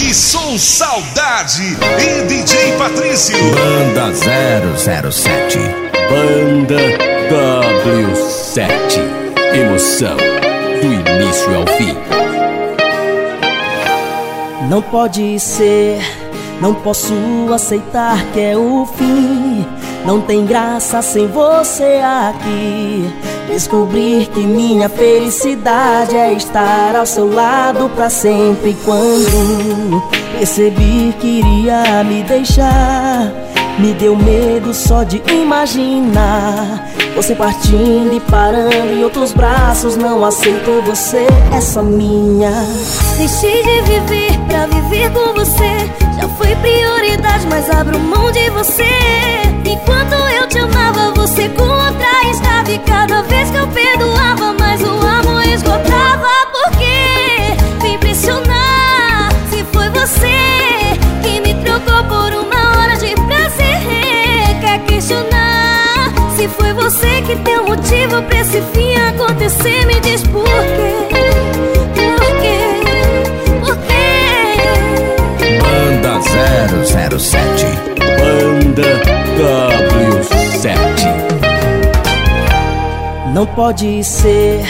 Que Som Saudade e DJ Patrício. Banda 007. Banda W7. Emoção do início ao fim. Não pode ser, não posso aceitar que é o fim. Não tem graça sem você aqui. Descobrir que minha felicidade é estar ao seu lado pra sempre. Quando percebi que iria me deixar, me deu medo só de imaginar. Você partindo e parando em outros braços. Não aceito você, só minha. Deixei de viver pra viver com você. Já foi prioridade, mas abro mão de você. Enquanto eu te amava, você com outra estava. E cada vez que eu perdoava, mais o amor esgotava. Porque vem impressionar se foi você que me trocou por uma hora de prazer. Quer questionar se foi você que deu motivo pra esse fim acontecer? Me diz por quê? 007. Banda W7. Não pode ser,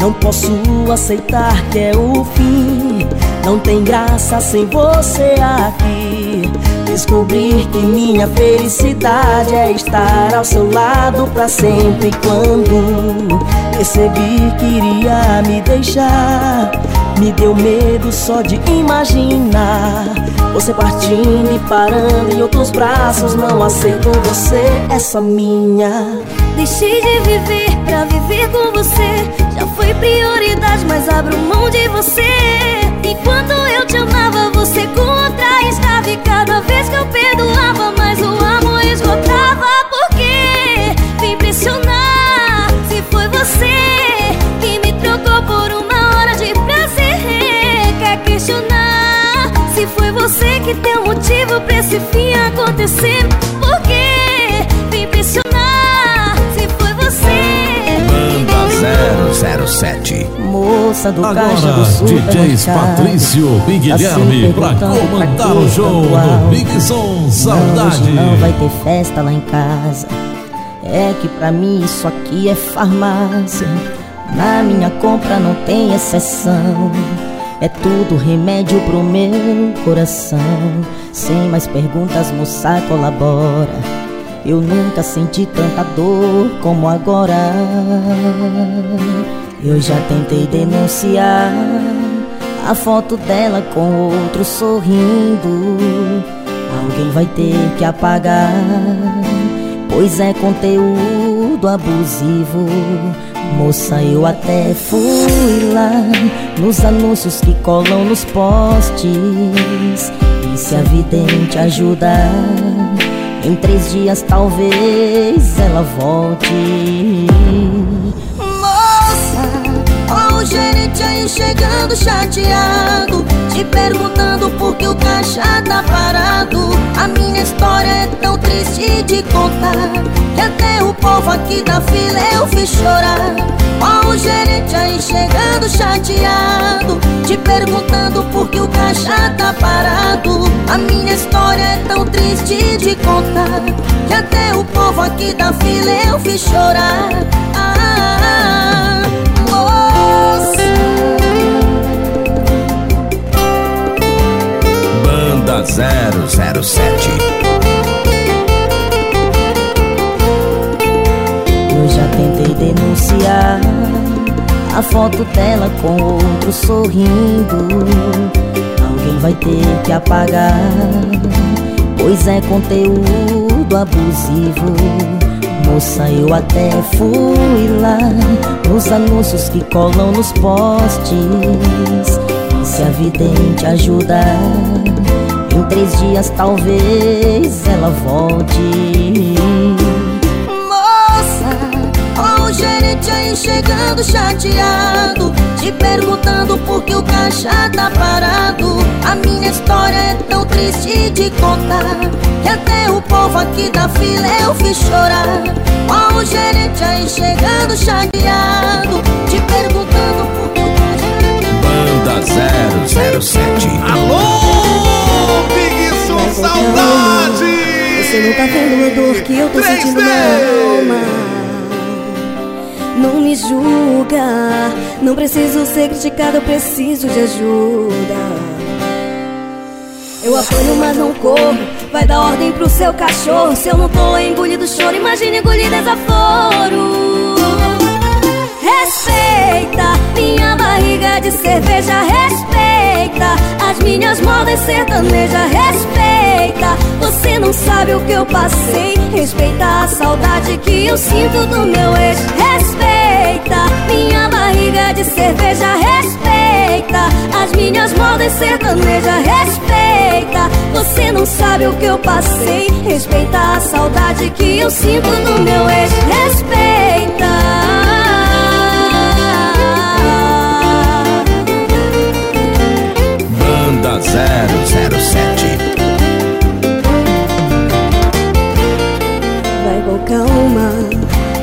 não posso aceitar que é o fim. Não tem graça sem você aqui. Descobrir que minha felicidade é estar ao seu lado pra sempre. Quando percebi que iria me deixar, me deu medo só de imaginar. Você partindo e parando em outros braços. Não aceito você, é só minha. Deixei de viver pra viver com você. Já foi prioridade, mas abro mão de você. Enquanto eu te amava, você com outra motivo pra esse fim acontecer? Porque vem impressionar se foi você. Banda 007. Moça do caixa do Agora, DJs supermercado. Patrício e Tá Guilherme sempre pra perguntando comandar o show do. Big Som Não, Saudade. hoje não vai ter festa lá em casa. É que pra mim isso aqui é farmácia. Na minha compra não tem exceção. É tudo remédio pro meu coração. Sem mais perguntas, moça, colabora. Eu nunca senti tanta dor como agora. Eu já tentei denunciar a foto dela com outro sorrindo. Alguém vai ter que apagar, pois é conteúdo abusivo. Moça, eu até fui lá nos anúncios que colam nos postes. E se a vidente ajudar, em três dias talvez ela volte. Moça, ó o gerente aí chegando chateado Te perguntando por que o caixa tá parado. A minha história é tão triste de contar Que até o povo aqui da fila eu fiz chorar. Ó o gerente aí chegando chateado Te perguntando por que o caixa tá parado. A minha história é tão triste de contar Que até o povo aqui da fila eu fiz chorar Banda 007. Eu já tentei denunciar a foto dela com outro sorrindo. Alguém vai ter que apagar, pois é conteúdo abusivo. Moça, eu até fui lá nos anúncios que colam nos postes. E se a vidente ajudar, três dias talvez ela volte. Moça, ó o gerente aí chegando chateado Te perguntando por que o caixa tá parado A minha história é tão triste de contar Que até o povo aqui da fila eu fiz chorar Ó o gerente aí chegando chateado Te perguntando por que o caixa Banda 007. Alô, Você não tá vendo a dor que eu tô sentindo na alma Não me julga Não preciso ser criticado, eu preciso de ajuda eu apanho, mas não corro. Vai dar ordem pro seu cachorro. Se eu não tô engolido choro, imagine engolir desaforo. Respeita minha barriga de cerveja, respeita as minhas modas sertaneja, respeita. Você não sabe o que eu passei, respeita a saudade que eu sinto do meu ex. Respeita minha barriga de cerveja, respeita as minhas modas sertaneja, respeita. Você não sabe o que eu passei, respeita a saudade que eu sinto do meu ex. Respeita. Banda 007 com calma.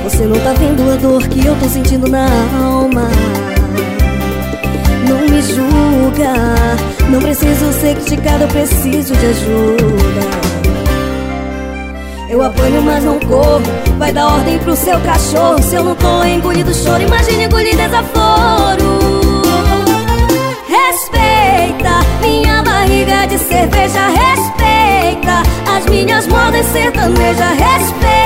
Você não tá vendo a dor que eu tô sentindo na alma. Não me julga. Não preciso ser criticado, eu preciso de ajuda. Eu apanho, mas não corro. Vai dar ordem pro seu cachorro. Se eu não tô engolido choro. Imagine engolir desaforo. Respeita minha barriga de cerveja, respeita as minhas modas sertaneja, respeita.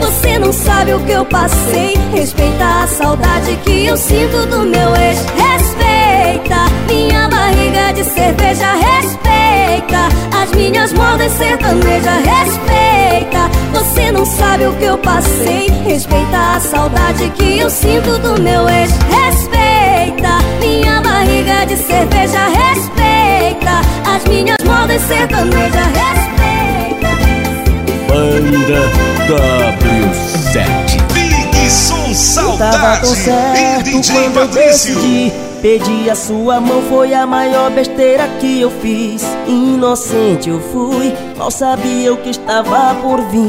Você não sabe o que eu passei, respeita a saudade que eu sinto do meu ex. Respeita minha barriga de cerveja, respeita as minhas modas sertaneja, respeita. Você não sabe o que eu passei, respeita a saudade que eu sinto do meu ex. Respeita minha barriga de cerveja, respeita as minhas modas sertaneja, respeita. Banda W7 Big Som Tava tão Saudade e certo DJ quando eu Patrício. decidi Pedir a sua mão foi a maior besteira que eu fiz. Inocente eu fui, mal sabia o que estava por vir.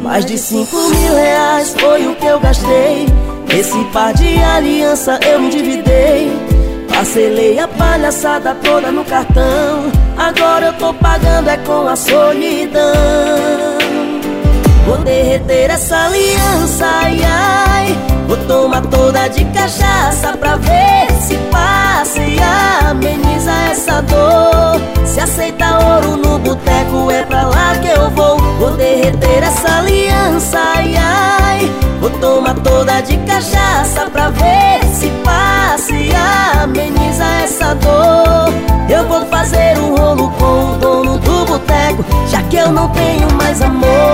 Mais de cinco mil reais foi o que eu gastei. Nesse par de aliança eu me endividei Parcelei a palhaçada toda no cartão. Agora eu tô pagando é com a solidão. Vou derreter essa aliança, ai ai. Vou tomar toda de cachaça pra ver se passa e ameniza essa dor. Se aceita ouro no boteco é pra lá que eu vou. Vou derreter essa aliança, ai ai. Vou tomar toda de cachaça pra ver se passa e ameniza essa dor. Eu vou fazer um rolo com o dono do boteco Já que eu não tenho mais amor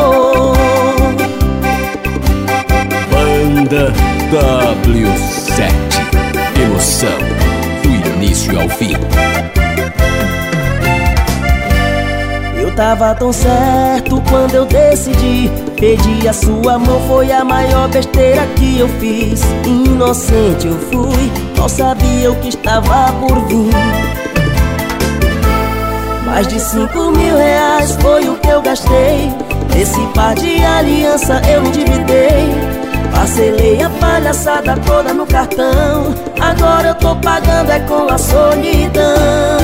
tava tão certo quando eu decidi. Pedir a sua mão foi a maior besteira que eu fiz. Inocente eu fui, mal sabia o que estava por vir. Mais de cinco mil reais foi o que eu gastei. Nesse par de aliança eu endividei Parcelei a palhaçada toda no cartão. Agora eu tô pagando é com a solidão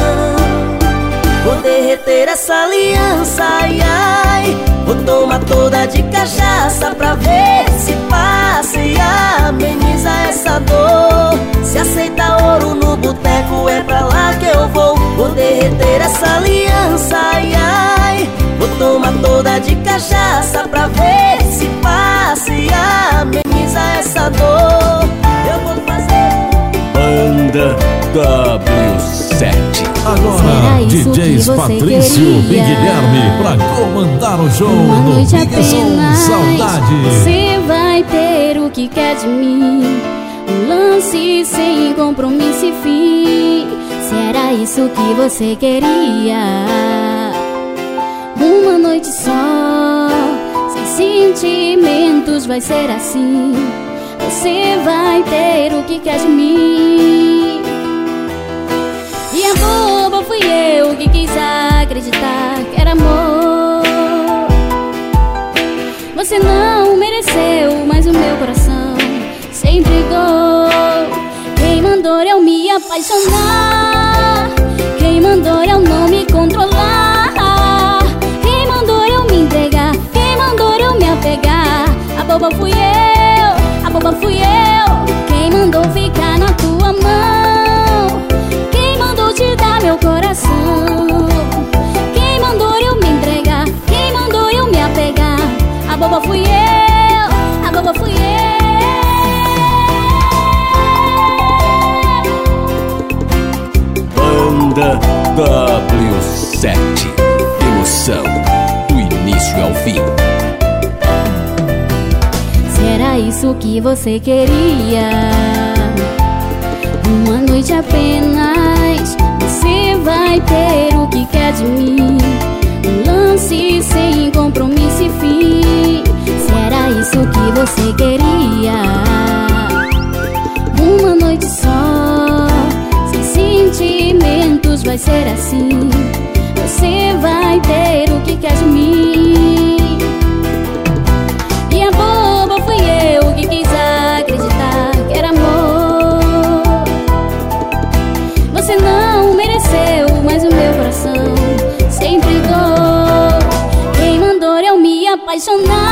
Vou derreter essa aliança, ai ai. Vou tomar toda de cachaça pra ver se passa e ameniza essa dor. Se aceita ouro no boteco é pra lá que eu vou. Vou derreter essa aliança, ai ai. Vou tomar toda de cachaça pra ver se passa e ameniza essa dor. Eu vou fazer Banda W7 Agora, DJs que você Patrício e queria. Guilherme pra comandar o show Uma noite apenas Saudade. Você vai ter o que quer de mim. Um lance sem compromisso e fim. Se era isso que você queria? Uma noite só Sem sentimentos vai ser assim. Você vai ter o que quer de mim e a boba fui eu que quis acreditar que era amor. Você não mereceu, mas o meu coração se entregou Quem mandou eu me apaixonar? Quem mandou eu não me controlar? Quem mandou eu me entregar? Quem mandou eu me apegar? A boba fui eu, a boba fui eu. Quem mandou vir W7 Emoção do início ao fim. Será isso que você queria? Uma noite apenas Você vai ter o que quer de mim. Um lance sem compromisso e fim. Será isso que você queria? Uma noite só Sem sentimentos vai ser assim Você vai ter o que quer de mim. E a boba fui eu que quis acreditar que era amor. Você não mereceu, mas o meu coração sempre dou Quem mandou eu me apaixonar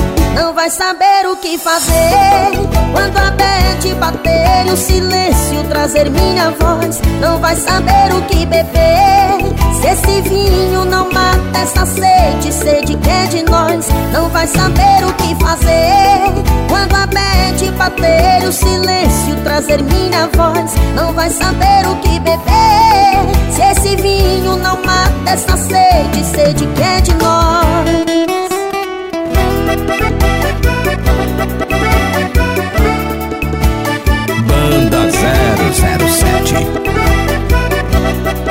Não vai saber o que fazer. Quando a bad bater o silêncio trazer minha voz Não vai saber o que beber. Se esse vinho não mata essa sede Sede que é de nós Não vai saber o que fazer. Quando a bad bater o silêncio trazer minha voz Não vai saber o que beber. Se esse vinho não mata essa sede Sede que é de nós. Banda 007.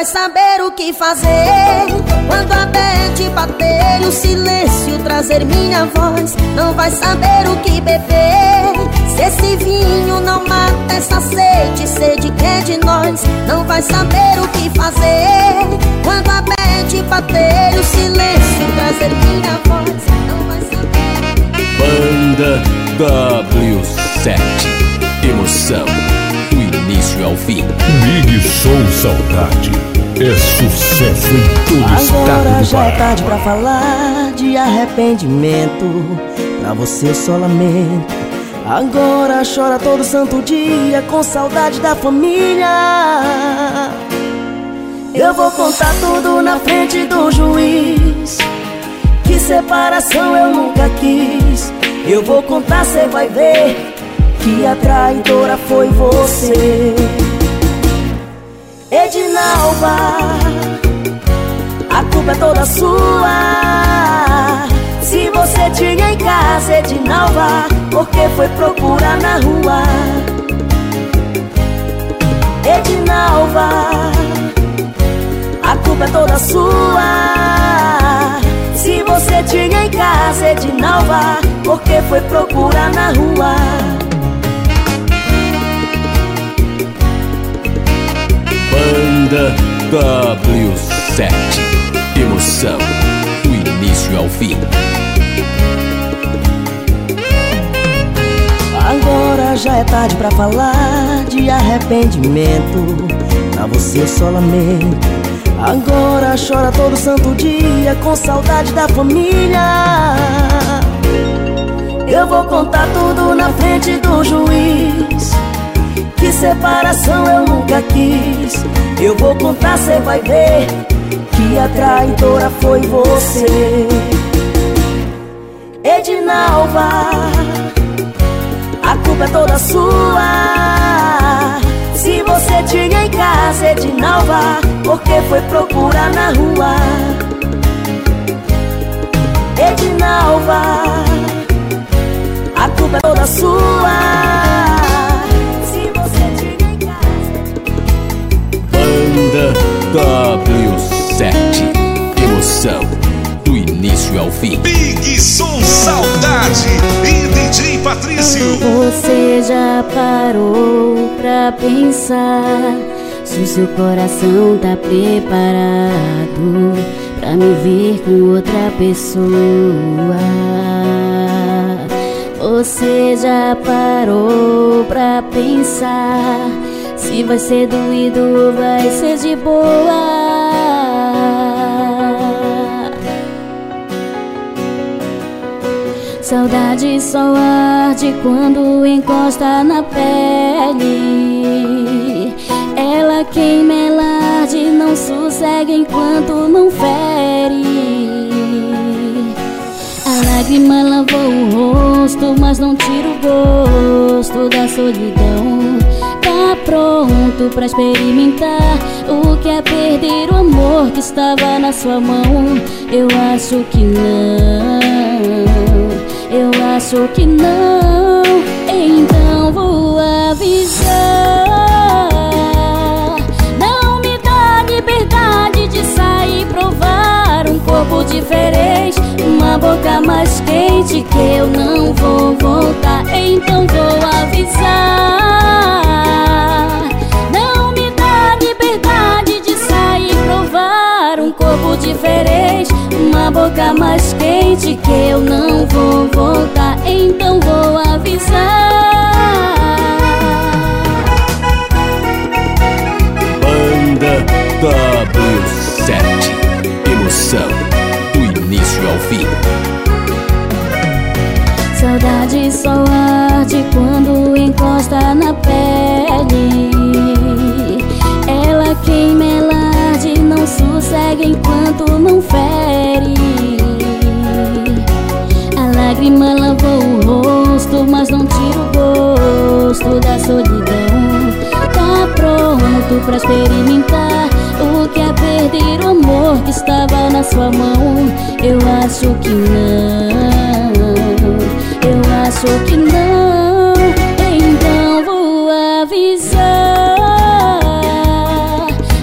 Vai saber o que fazer. Quando a bad bater o silêncio trazer minha voz. Não vai saber o que beber. Se esse vinho não mata essa sede Sede que é de nós. Não vai saber o que fazer. Quando a bad bater o silêncio trazer minha voz. Não vai saber Banda W7 Emoção início ao fim. Big Soul Saudade. É sucesso em todo o estado Agora já é tarde pra falar de arrependimento. Pra você eu só lamento Agora chora todo santo dia Com saudade da família. Eu vou contar tudo na frente do juiz. Que separação eu nunca quis. Eu vou contar, cê vai ver Que a traidora foi você Edinalva a culpa é toda sua Se você tinha em casa Edinalva Por que foi procurar na rua? Edinalva A culpa é toda sua Se você tinha em casa Edinalva Por que foi procurar na rua? Banda W7 Emoção do início ao fim Agora já é tarde pra falar de arrependimento Pra você eu só lamento Agora chora todo santo dia com saudade da família. Eu vou contar tudo na frente do juiz. Que separação eu nunca quis. Eu vou contar, cê vai ver que a traidora foi você. Edinalva, a culpa é toda sua. Se você tinha em casa, Edinalva, porque foi procurar na rua. Edinalva, a culpa é toda sua. Banda W7 Emoção do início ao fim. Big Som Saudade e DJ Patrício. Você já parou pra pensar se o seu coração tá preparado pra me ver com outra pessoa? Você já parou pra pensar vai ser doído ou vai ser de boa? Saudade só arde quando encosta na pele. Ela queima, ela arde, não sossega enquanto não fere. A lágrima lavou o rosto, mas não tira o gosto da solidão. Pronto pra experimentar o que é perder o amor que estava na sua mão? Eu acho que não. Eu acho que não, então vou avisar. Diferente, uma boca mais quente que eu não vou voltar. Então vou avisar. Não me dá liberdade de sair provar um corpo diferente, uma boca mais quente que eu não vou voltar. Então vou avisar. Banda W7 Emoção fim. Saudade só arde quando encosta na pele. Ela queima, ela arde, não sossega enquanto não fere. A lágrima lavou o rosto, mas não tira o gosto da solidão. Pronto pra experimentar o que é perder o amor que estava na sua mão? Eu acho que não. Eu acho que não, então vou avisar.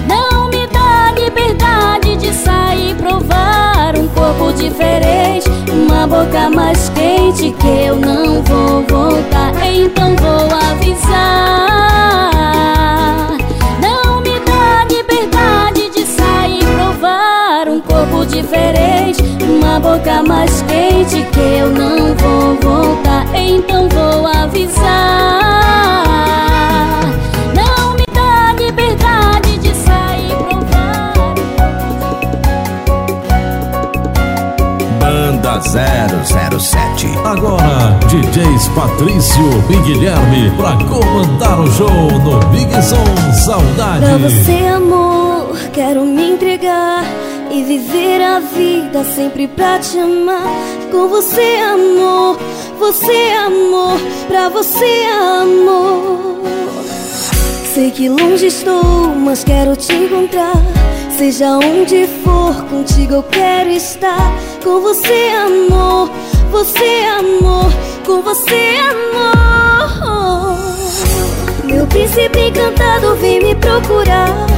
Não me dá liberdade de sair provar um corpo diferente, uma boca mais quente que eu não vou voltar. Então vou avisar. Diferente, uma boca mais quente que eu não vou voltar. Então vou avisar. Não me dá liberdade de sair provar. Banda 007. Agora, DJs Patrício e Guilherme pra comandar o show no Big Som Saudade. Pra você, amor, quero me entregar e viver a vida sempre pra te amar. Com você, amor, você, amor, pra você, amor. Sei que longe estou, mas quero te encontrar. Seja onde for, contigo eu quero estar. Com você, amor, você, amor, com você, amor. Meu príncipe encantado vem me procurar.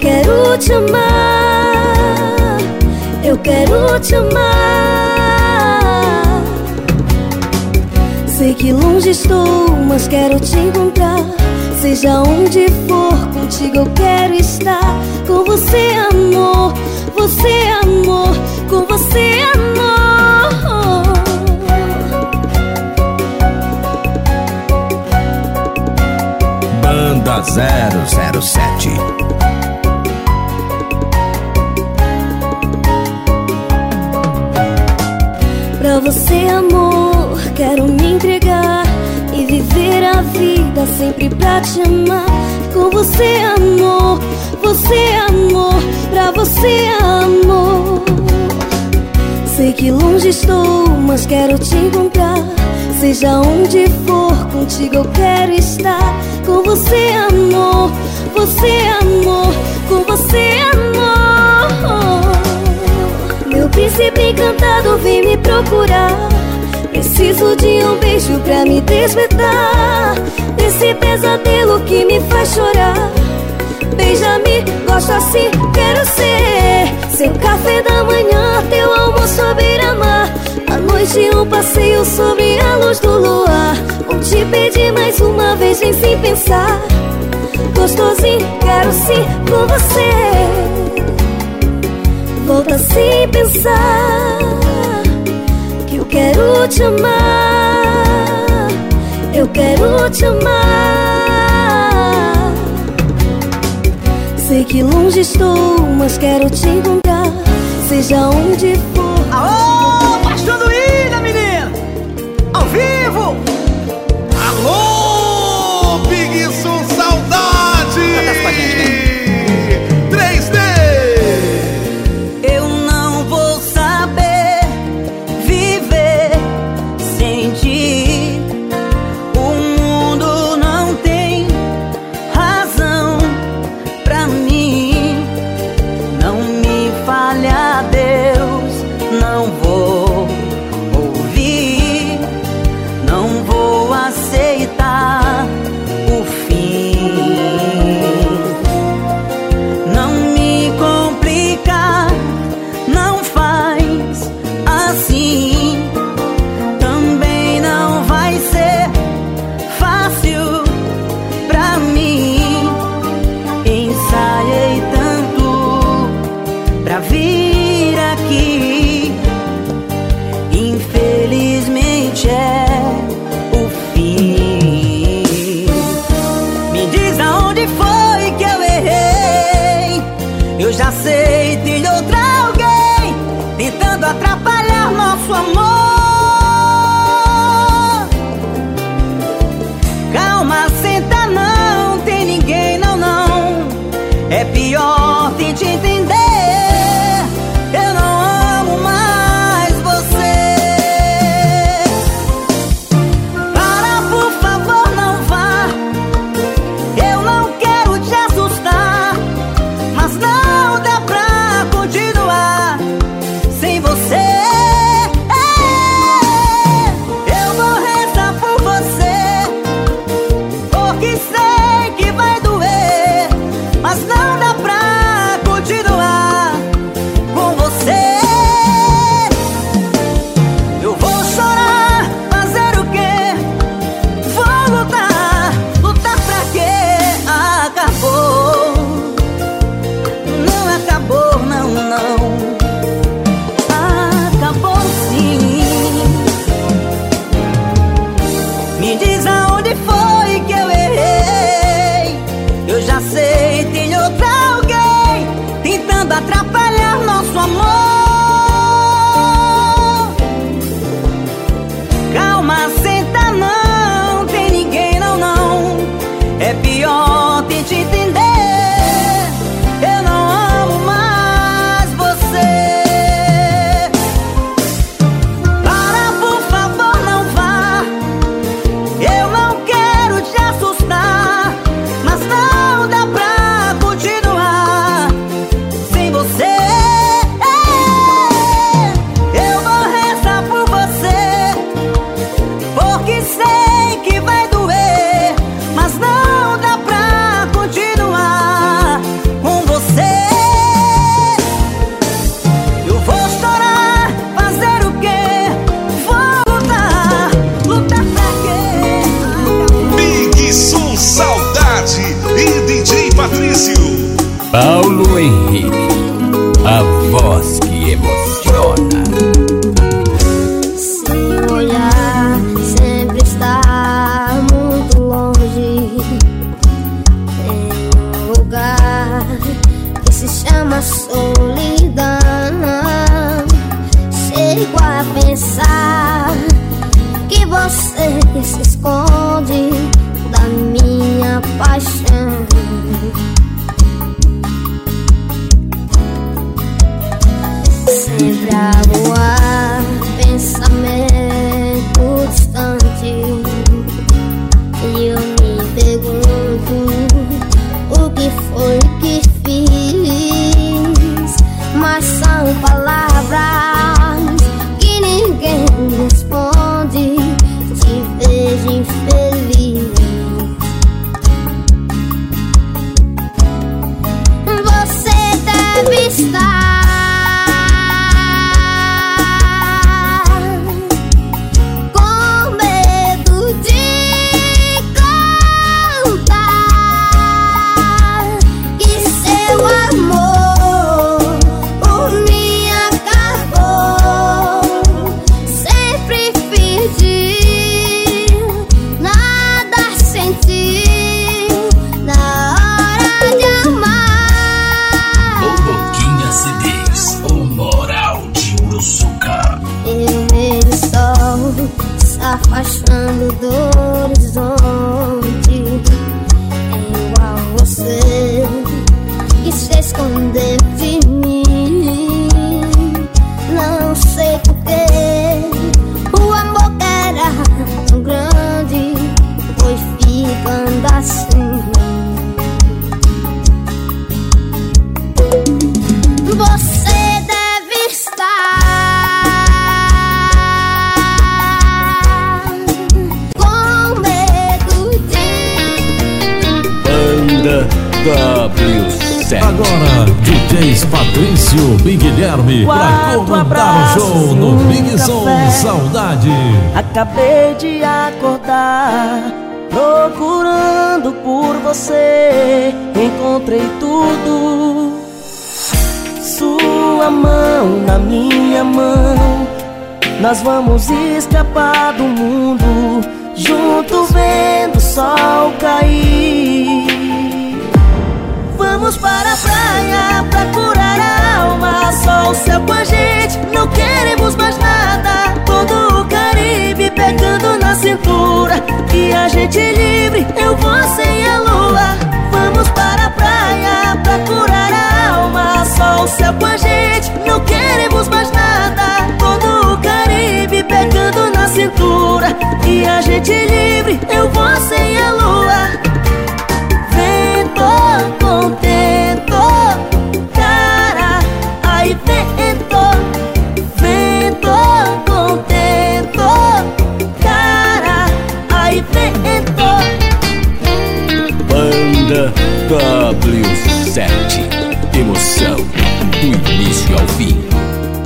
quero te amar. quero te amar. Sei que longe estou, mas quero te encontrar. Seja onde for, contigo eu quero estar. Com você, amor, você, amor, com você, amor. Banda 007 Pra você, amor, quero me entregar e viver a vida sempre pra te amar. Com você, amor, você, amor, pra você, amor. Sei que longe estou, mas quero te encontrar. Seja onde for, contigo eu quero estar. Com você, amor, você, amor, com você, amor. Príncipe encantado vem me procurar. Preciso de um beijo pra me despertar Desse pesadelo que me faz chorar. Beija-me, gosto assim, quero ser Seu café da manhã, teu almoço à beira-mar. À noite um passeio sobre a luz do luar. Vou te pedir mais uma vez, vem sem pensar. Gostosinho, quero sim com você Volta sem pensar Que eu quero te amar. Eu quero te amar. Sei que longe estou, mas quero te encontrar. Seja onde for tem outra alguém tentando atrapalhar nosso amor. Você não queremos mais nada. Todo o Caribe pegando na cintura. E a gente livre, eu, você e a lua. Vamos para a praia pra curar a alma. Só o céu com a gente, não queremos mais nada. Todo o Caribe pegando na cintura. E a gente livre, eu, você e Emoção do início ao fim.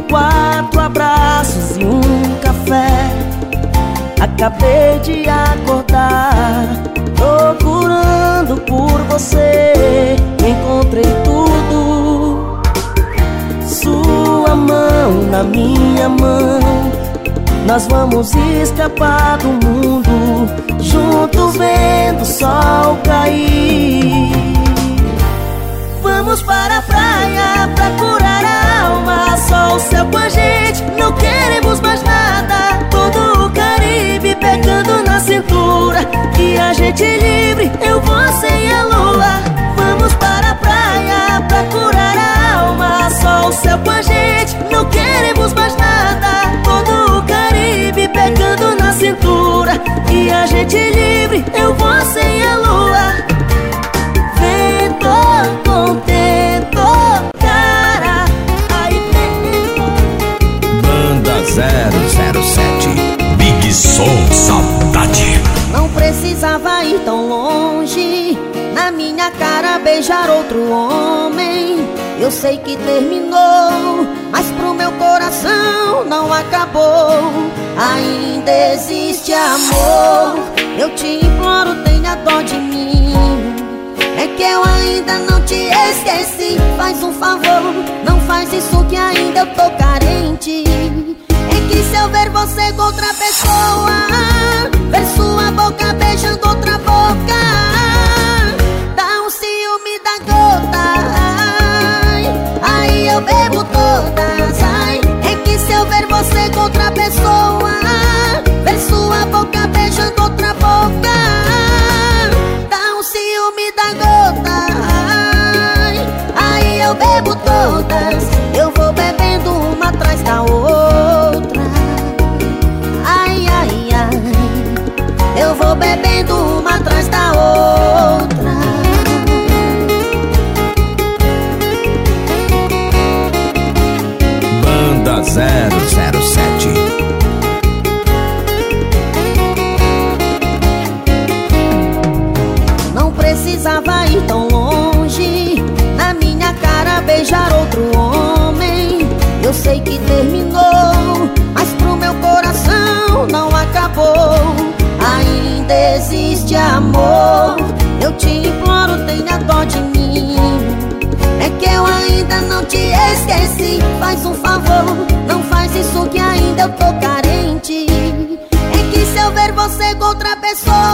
Quatro abraços e um café. Acabei de acordar, procurando por você. Encontrei tudo. Sua mão na minha mão. Nós vamos escapar do mundo, junto vendo o sol cair. Vamos para a praia pra curar a alma. Só o céu com a gente, não queremos mais nada. Todo o Caribe pegando na cintura. E a gente livre, eu, você e a lua. Vamos para a praia pra curar a alma. Só o céu com a gente, não queremos mais nada. Todo o Caribe pegando na cintura. E a gente livre, eu, você e a lua. 007. Big Som Saudade. Não precisava ir tão longe. Na minha cara beijar outro homem. Eu sei que terminou Mas pro meu coração não acabou. Ainda existe amor. Eu te imploro, tenha dó de mim. É que eu ainda não te esqueci. Faz um favor, não faz isso que ainda eu tô carente que se eu ver você com outra pessoa te esqueci. Faz um favor, não faz isso que ainda eu tô carente. É que se eu ver você com outra pessoa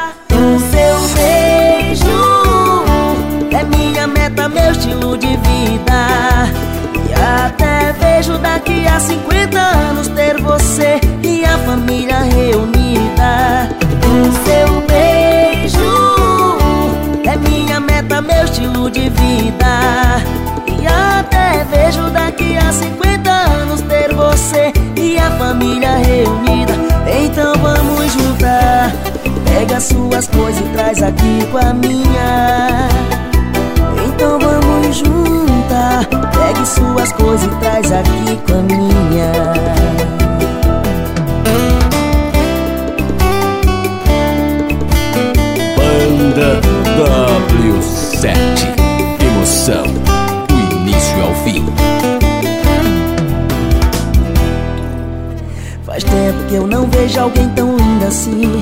O seu beijo é minha meta, meu estilo de vida. E até vejo daqui a 50 anos ter você e a família reunida. O seu beijo é minha meta, meu estilo de vida. E até vejo daqui a 50 anos ter você e a família reunida. Então vamos Pega suas coisas e traz aqui com a minha. Então vamos juntar. Pegue suas coisas e traz aqui com a minha. Banda W7 Emoção Do início ao fim. Faz tempo que eu não vejo alguém tão linda assim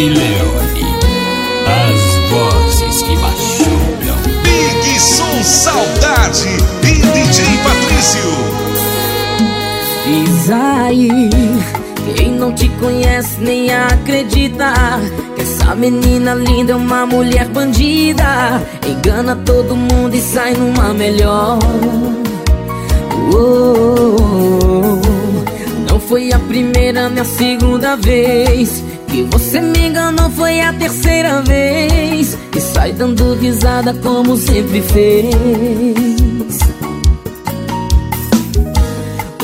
e Leone As vozes que machucam. Big Som Saudade e DJ Patrício. Isaí, quem não te conhece nem acredita Que essa menina linda é uma mulher bandida. Engana todo mundo e sai numa melhor. Oh, Não foi a primeira nem a segunda vez Que você me enganou foi a terceira vez. E sai dando risada como sempre fez.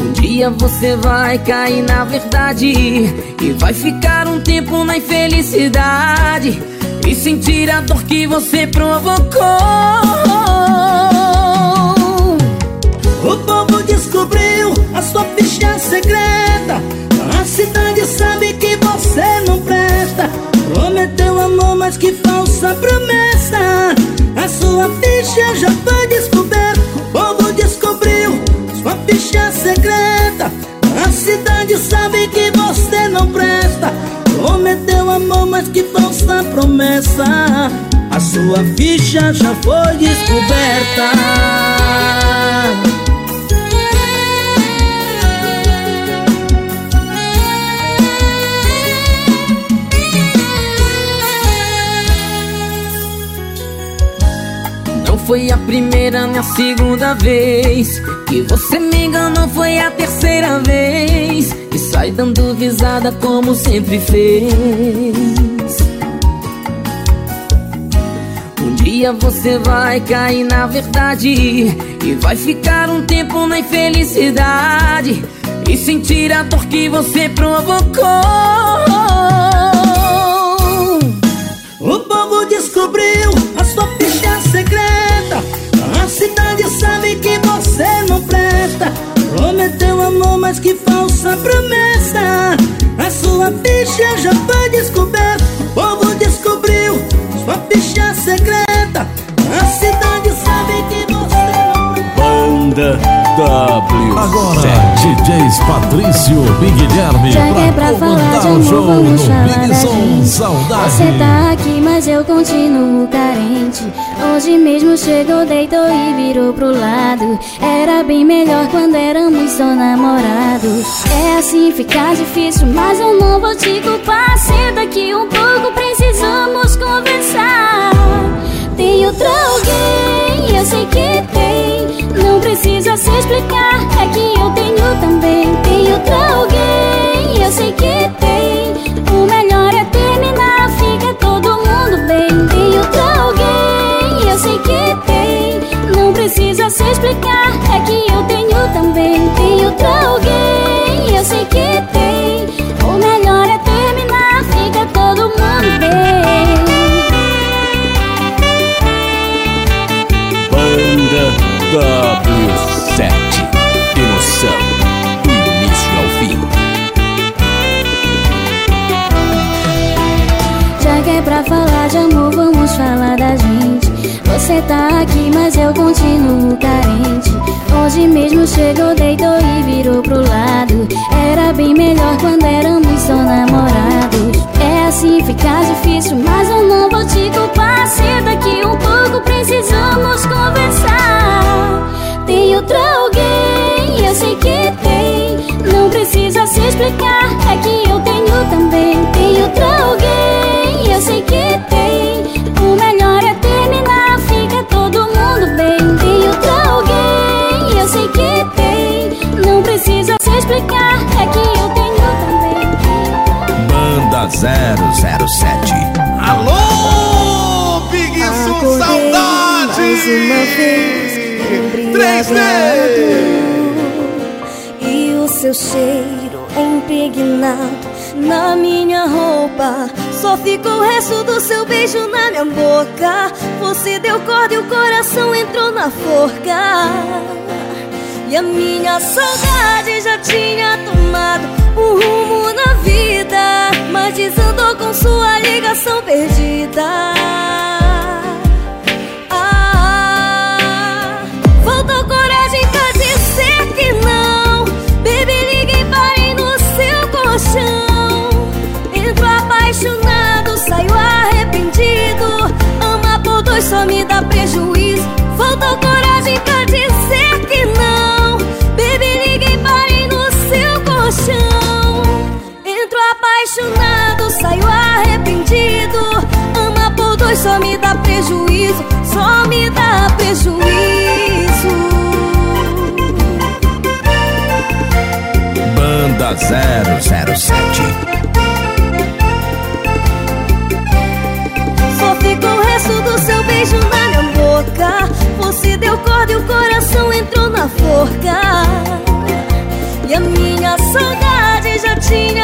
Um dia você vai cair na verdade. E vai ficar um tempo na infelicidade. E sentir a dor que você provocou. O povo descobriu a sua ficha secreta cidade sabe que você não presta. Prometeu amor, mas que falsa promessa. A sua ficha já foi descoberta O povo descobriu sua ficha secreta. A cidade sabe que você não presta. Prometeu amor, mas que falsa promessa. A sua ficha já foi descoberta foi a primeira nem a segunda vez. Que você me enganou foi a terceira vez. E sai dando risada como sempre fez. Um dia você vai cair na verdade. E vai ficar um tempo na infelicidade. E sentir a dor que você provocou. O povo descobriu a sua secreta A cidade sabe que você não presta. Prometeu amor, mas que falsa promessa. A sua ficha já foi descoberta. O povo descobriu sua ficha secreta. A cidade Banda W. Agora, DJs Patrício e Guilherme Já que é pra pra falar de amor, vamos no falar Big da gente. Saudade. Você tá aqui, mas eu continuo carente. Hoje mesmo chegou, deitou e virou pro lado. Era bem melhor quando éramos só namorados. É assim, fica difícil, mas eu não vou te culpar. Senta aqui um pouco, precisamos conversar. Tem outro alguém, eu sei que tem. Não precisa explicar, é que eu tenho também. Tem outro alguém, eu sei que tem. O melhor é terminar, fica todo mundo bem. Tem outro alguém, eu sei que tem. Não precisa se explicar, é que eu tenho também. Tem outro alguém, eu sei que tem. O melhor é terminar, fica todo mundo bem. Banda W7 Você tá aqui, mas eu continuo carente. Hoje mesmo chegou, deitou e virou pro lado. Era bem melhor quando éramos só namorados. É assim, fica difícil, mas eu não vou te culpar. Senta aqui um pouco, precisamos conversar. Tem outro alguém, eu sei que tem. Não precisa se explicar, é que explicar, é que eu tenho também. Banda 007 Alô, Big Acordei Saudade! Mais uma vez, E o seu cheiro impregnado na minha roupa. Só ficou o resto do seu beijo na minha boca. Você deu corda e o coração entrou na forca E a minha saudade já tinha tomado um rumo na vida Mas desandou com sua ligação perdida ah, faltou coragem pra dizer que não. Baby, liguei, parei no seu colchão. Entro apaixonado, saio arrependido. Ama por dois só me dá prejuízo. Da 007. Só ficou o resto do seu beijo na minha boca Você deu corda e o coração entrou na forca E a minha saudade já tinha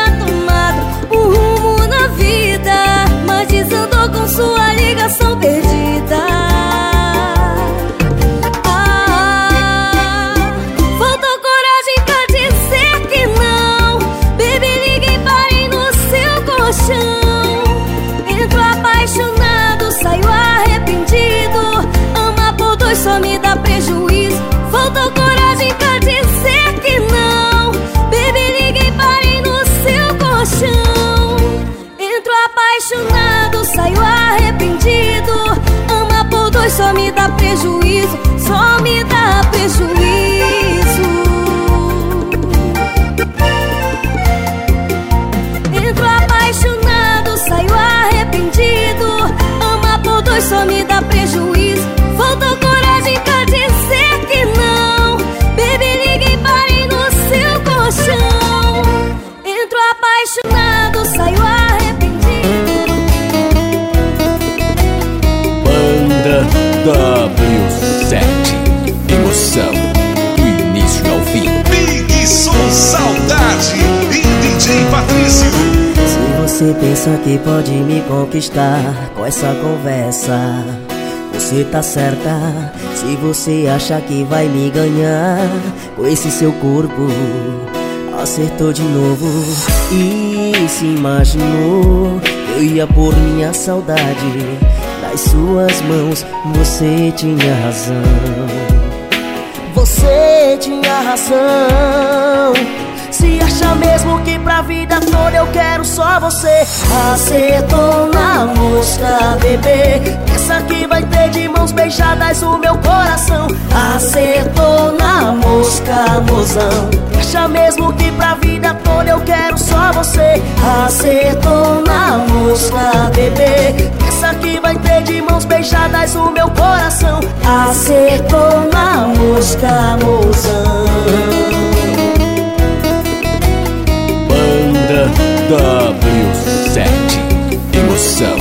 você pensa que pode me conquistar com essa conversa, você tá certa. Se você acha que vai me ganhar com esse seu corpo, acertou de novo e se imaginou que eu ia pôr minha saudade nas suas mãos. Você tinha razão. Você tinha razão. Se acha mesmo que pra vida toda eu quero só você. Acertou na mosca, bebê. Pensa que vai ter de mãos beijadas o meu coração. Acertou na mosca, mozão. Acha mesmo que pra vida toda eu quero só você. Acertou na mosca, bebê. Pensa que vai ter de mãos beijadas o meu coração. Acertou na mosca, mozão W7. Emoção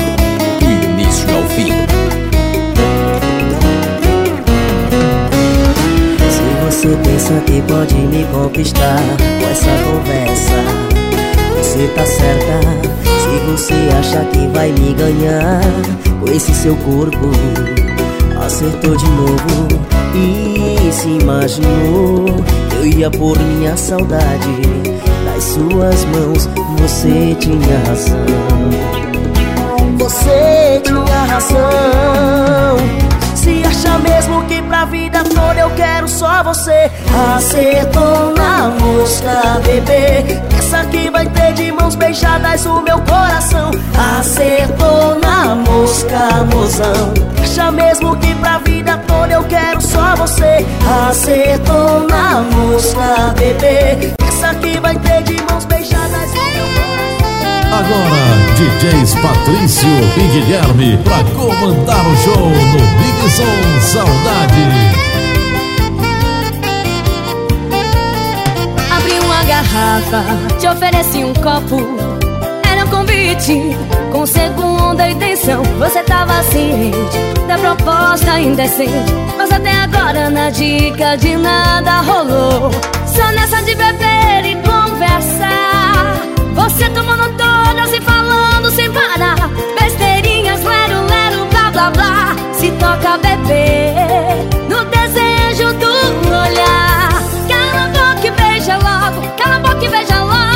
do início ao fim. Se você pensa que pode me conquistar com essa conversa, você tá certa. Se você acha que vai me ganhar com esse seu corpo, acertou de novo e se imaginou que eu ia pôr minha saudade suas mãos. Você tinha razão. Você tinha razão. Se acha mesmo que pra vida toda eu quero só você Acertou na mosca, bebê Pensa que vai ter de mãos beijadas o meu coração Acertou na mosca, mozão Acha mesmo que pra vida toda eu quero só você Acertou na mosca, bebê Pensa que vai ter de Agora, DJs Patrício e Guilherme pra comandar o show no Big Som Saudade. Abri uma garrafa, te ofereci um copo. Era um convite com segunda intenção. Você tava ciente da proposta indecente. Mas até agora na dica de nada rolou. Só nessa de beber. Você tomando todas e falando sem parar. Besteirinhas, lero, lero, blá blá blá. Se toca beber no desejo do olhar. Cala a boca e beija logo, cala a boca e beija logo.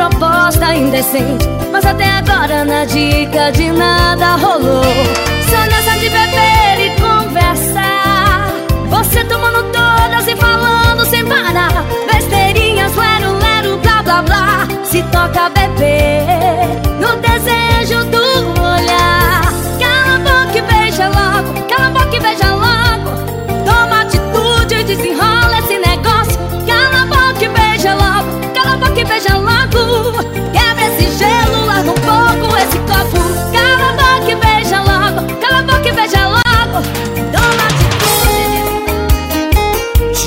Proposta indecente Mas até agora na dica de nada rolou. Só nessa de beber e conversar. Você tomando todas e falando sem parar. Besteirinhas, lero, lero, blá, blá, blá. Se toca beber No desejo do olhar. Cala a boca e beija logo Cala a boca e beija logo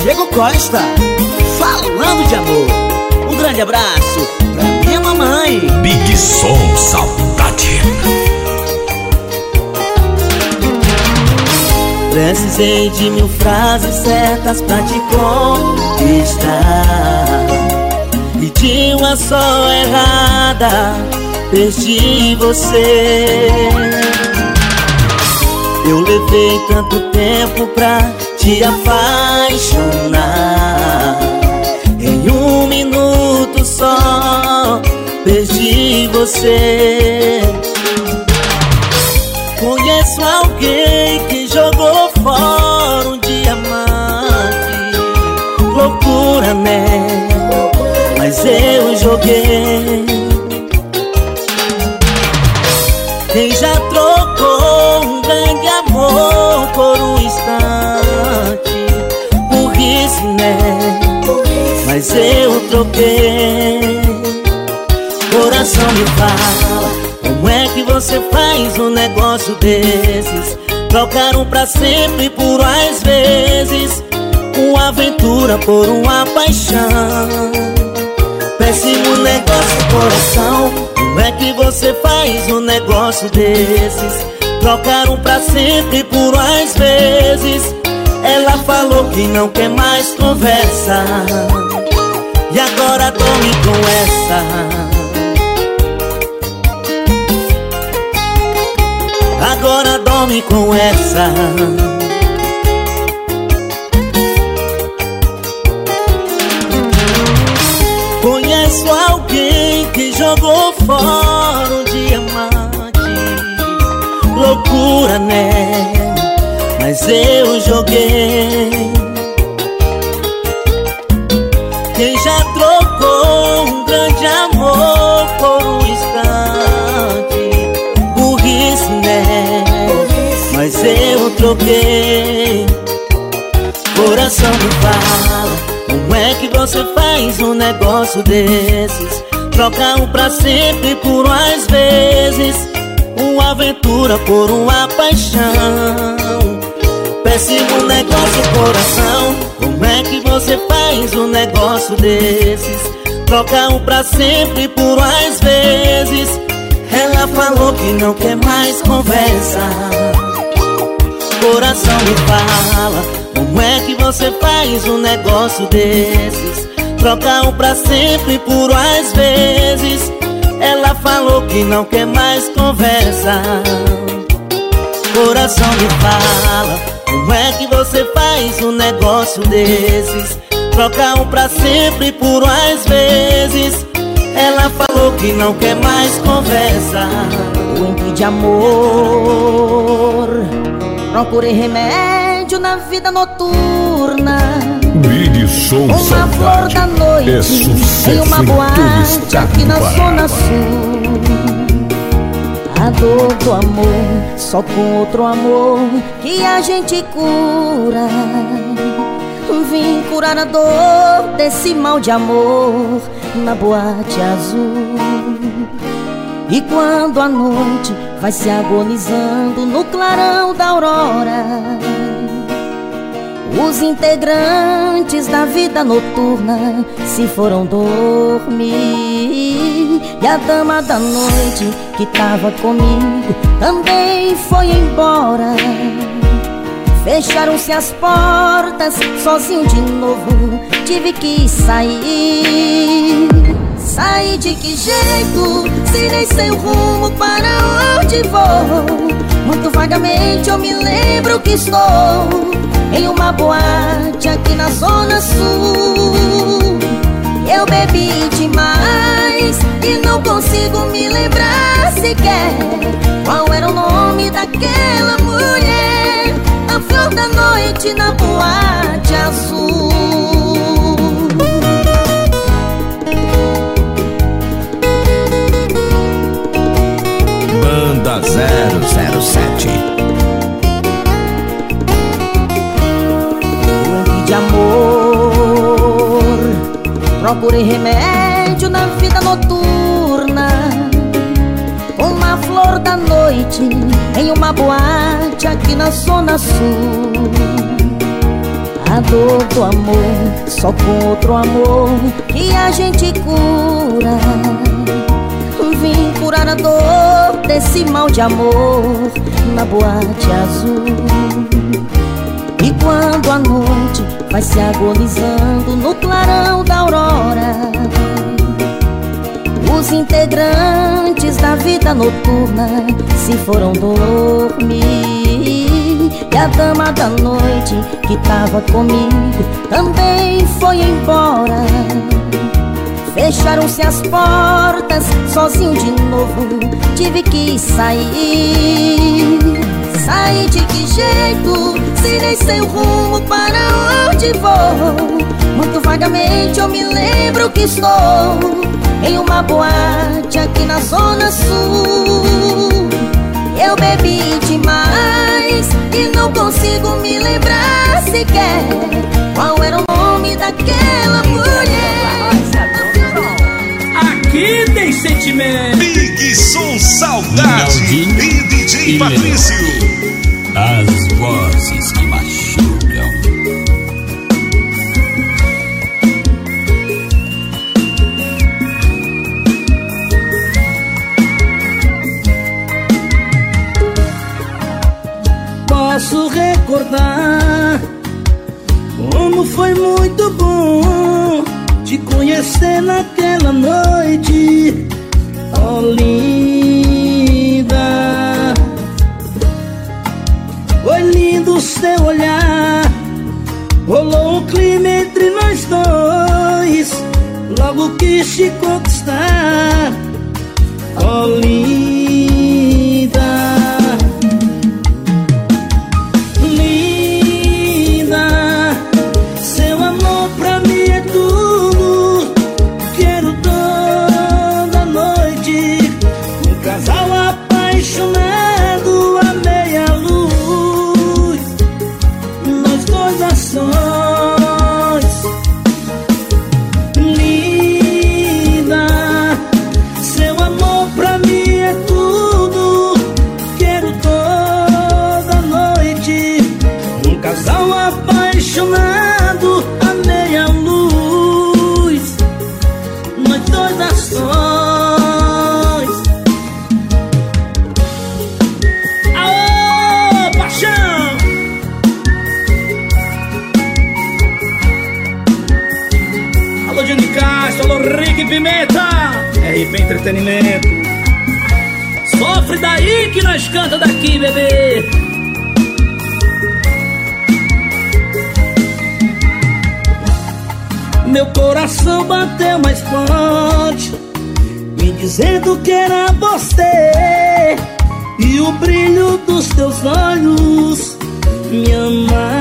Diego Costa, falando de amor. Um grande abraço pra minha mamãe. Big Som Saudade. Precisei de mil frases certas pra te conquistar E de uma só errada perdi você Eu levei tanto tempo pra te apaixonar. Em um minuto só perdi você. Conheço alguém que jogou fora um diamante Loucura, né? Mas eu joguei Mas eu troquei. Coração me fala como é que você faz um negócio desses? Trocar um pra sempre por às vezes. Uma aventura por uma paixão. Péssimo negócio, coração. Como é que você faz um negócio desses? Trocar um pra sempre por às vezes Ela falou que não quer mais conversa. E agora dorme com essa. Agora dorme com essa. Conheço alguém que jogou fora um diamante. Loucura, né? Mas eu joguei. Quem já trocou um grande amor por um instante? Burrice, né? Mas eu troquei. Coração me fala Como é que você faz um negócio desses? Trocar um pra sempre por às vezes. Uma aventura por uma paixão Péssimo negócio, coração. Como é que você faz um negócio desses? Trocar um pra sempre por às vezes. Ela falou que não quer mais conversa. Coração me fala Como é que você faz um negócio desses? Trocar um pra sempre por às vezes. Ela falou que não quer mais conversa. Coração me fala Como é que você faz um negócio desses? Trocar um pra sempre por às vezes. Ela falou que não quer mais conversa. Doente de amor. Procurei remédio na vida noturna. Big Som Uma flor Saudade da noite é sucesso Em uma boate aqui na zona sul A dor do amor Só com outro amor Que a gente cura Vim curar a dor Desse mal de amor Na boate azul e quando a noite vai se agonizando no clarão da aurora, os integrantes da vida noturna se foram dormir. E a dama da noite que tava comigo também foi embora. Fecharam-se as portas, sozinho de novo, tive que sair. Sair de que jeito, se nem sei o rumo para onde vou Muito vagamente eu me lembro que estou Em uma boate aqui na zona sul Eu bebi demais E não consigo me lembrar sequer Qual era o nome daquela mulher. A flor da noite na boate azul. Banda 007 Doente de amor. Procurei remédio na vida noturna. Uma flor da noite Em uma boate aqui na zona sul. A dor do amor Só com outro amor Que a gente cura. Vim curar a dor desse mal de amor Na boate azul. E quando a noite vai se agonizando no clarão da aurora Os integrantes da vida noturna se foram dormir. E a dama da noite que tava comigo também foi embora. Fecharam-se as portas, sozinho de novo, tive que sair. Sair de que jeito, se nem sei o rumo para onde vou? Muito vagamente eu me lembro que estou Em uma boate aqui na zona sul Eu bebi demais e não consigo me lembrar sequer Qual era o nome daquela mulher Aqui tem sentimento. Big Som Saudade Naldinho e DJ e Patrício. As vozes que te conhecer naquela noite, oh linda. Foi lindo o seu olhar, rolou um clima entre nós dois. Logo quis te conquistar, oh linda. Daí que nós canta daqui, bebê. Meu coração bateu mais forte Me dizendo que era você E o brilho dos teus olhos Me amava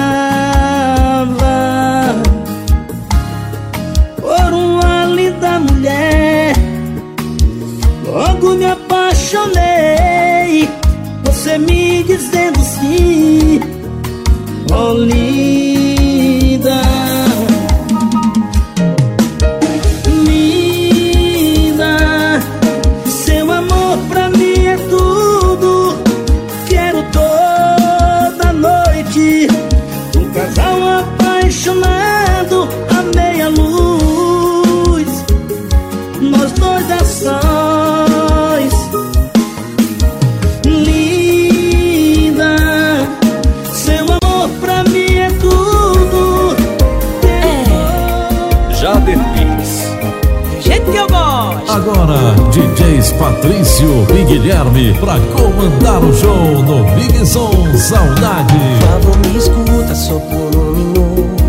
DJs Patrício e Guilherme pra comandar o show no Big Som Saudade. Por favor, me escuta só por um minuto.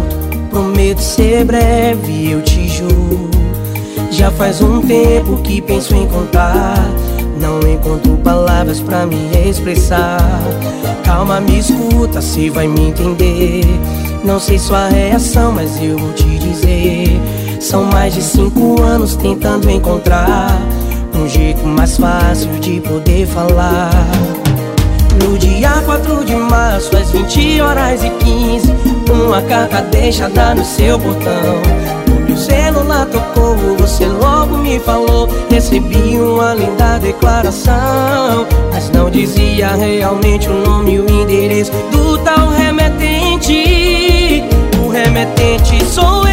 Prometo ser breve, eu te juro. Já faz um tempo que penso em contar. Não encontro palavras pra me expressar. Calma, me escuta, se vai me entender. Não sei sua reação, mas eu vou te dizer. São mais de cinco anos tentando encontrar jeito mais fácil de poder falar. No dia 4 de março, às 20 horas e 15, uma carta deixada no seu portão. O celular tocou, você logo me falou. Recebi uma linda declaração, mas não dizia realmente o nome e o endereço do tal remetente. O remetente sou eu.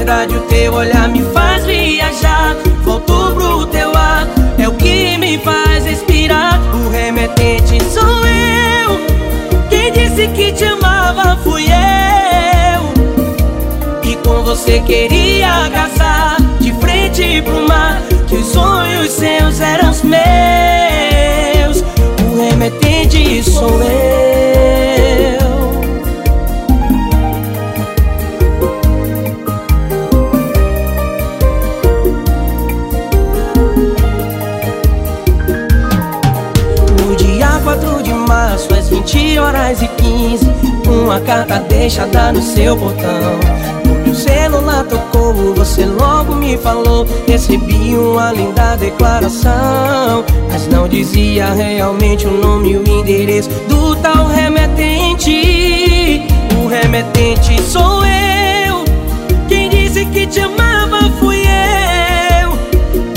Verdade, o teu olhar me faz viajar. Volto pro teu ar, é o que me faz respirar. O remetente sou eu. Quem disse que te amava fui eu. E com você queria casar de frente pro mar. Que os sonhos seus eram os meus. O remetente sou eu. horas e 15 Uma carta deixada no seu portão O meu celular tocou, você logo me falou. Recebi uma linda declaração Mas não dizia realmente o nome e o endereço Do tal remetente. O remetente sou eu. Quem disse que te amava fui eu.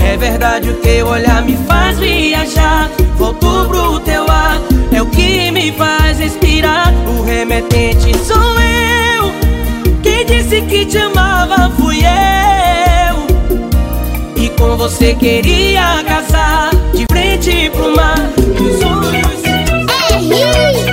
É verdade o teu olhar me faz viajar. Voltou pro teu ar faz respirar. O remetente sou eu. Quem disse que te amava fui eu. E com você queria casar de frente pro mar. Os sonhos. Alô,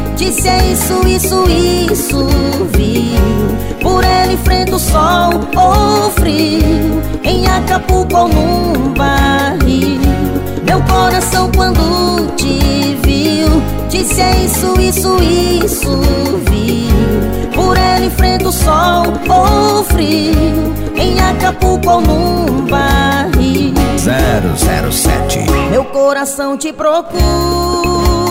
Disse é isso, isso, isso Viu? Por ele enfrenta o sol ou frio. Em Acapulco ou num barril. Meu coração quando te viu. Disse é isso, isso, isso Viu? Por ela enfrenta o sol ou frio. Em Acapulco ou num barril. 007 Meu coração te procura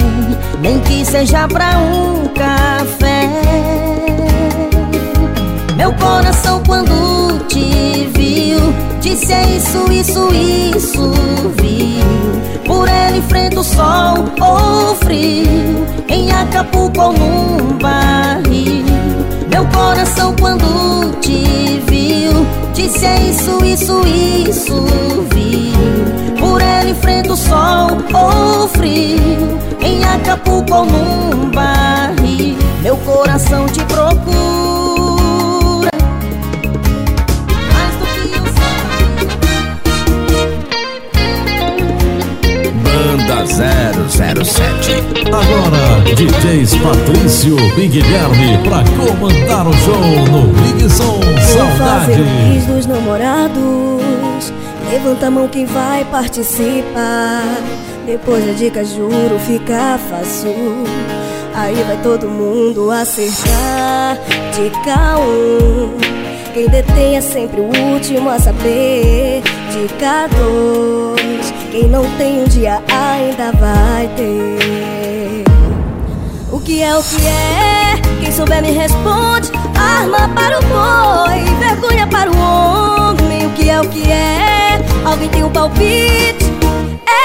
Nem que seja pra um café. Meu coração quando te viu Disse é isso, isso, isso, viu. Por ela enfrenta o sol ou frio. Em Acapulco ou num barril. Meu coração quando te viu Disse é isso, isso, isso, viu. Por ela enfrenta o sol ou frio Em Acapulco ou num barril Meu coração te procura. Banda 007 Agora, DJs Patrício e Guilherme pra comandar o show no Big Som Saudade. dos namorados. Levanta a mão quem vai participar Depois da dica juro fica fácil Aí vai todo mundo acertar Dica 1 um. Quem detém é sempre o último a saber Dica 2 Quem não tem um dia ainda vai ter o que é o que é? Quem souber me responde. Arma para o boi, vergonha para o homem. O que é o que é? Alguém tem um palpite?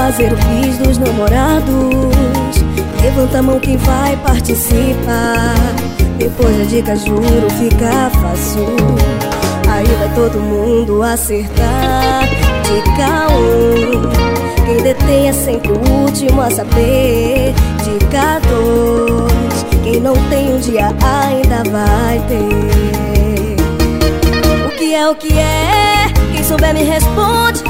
fazer o quiz dos namorados. Levanta a mão quem vai participar. Depois da dica juro fica fácil. Aí vai todo mundo acertar. Dica 1 Quem detém é sempre o último a saber. Dica 2 Quem não tem um dia ainda vai ter. O que é o que é? Quem souber me responde.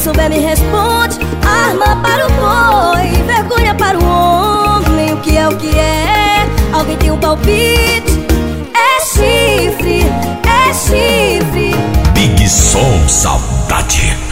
Quem souber me responde. Arma para o boi, vergonha para o homem. O que é o que é? Alguém tem um palpite? É chifre, é chifre. Big Som Saudade.